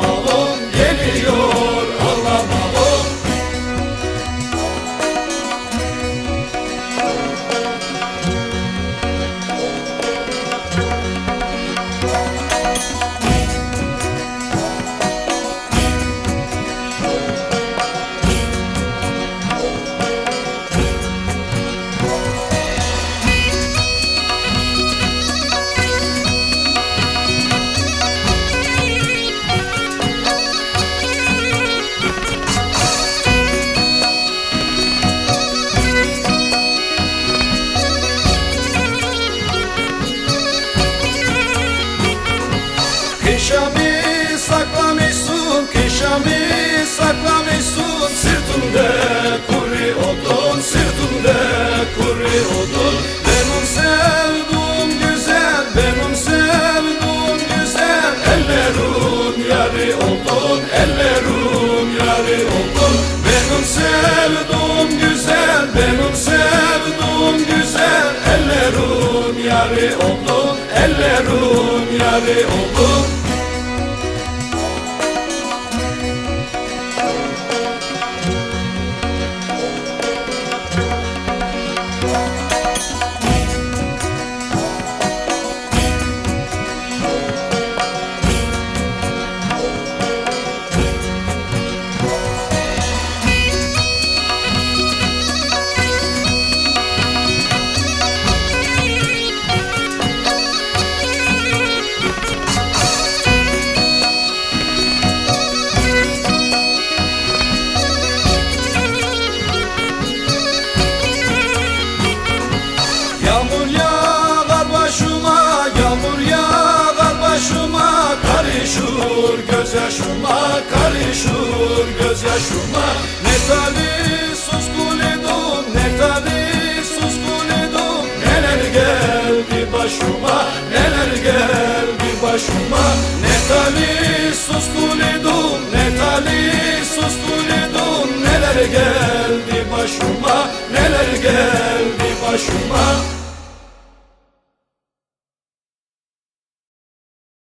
small oldun, ellerin yarı oldun Benim sevduğum güzel, benim sevduğum güzel. Ellerin yarı oldun, ellerin yarı oldun gözyaşıma, karışır gözyaşıma. Ne talihsiz kulidum, ne talihsiz kulidum Neler geldi başıma, neler geldi başıma. Ne talihsiz kulidum, ne geldi başıma, neler geldi başıma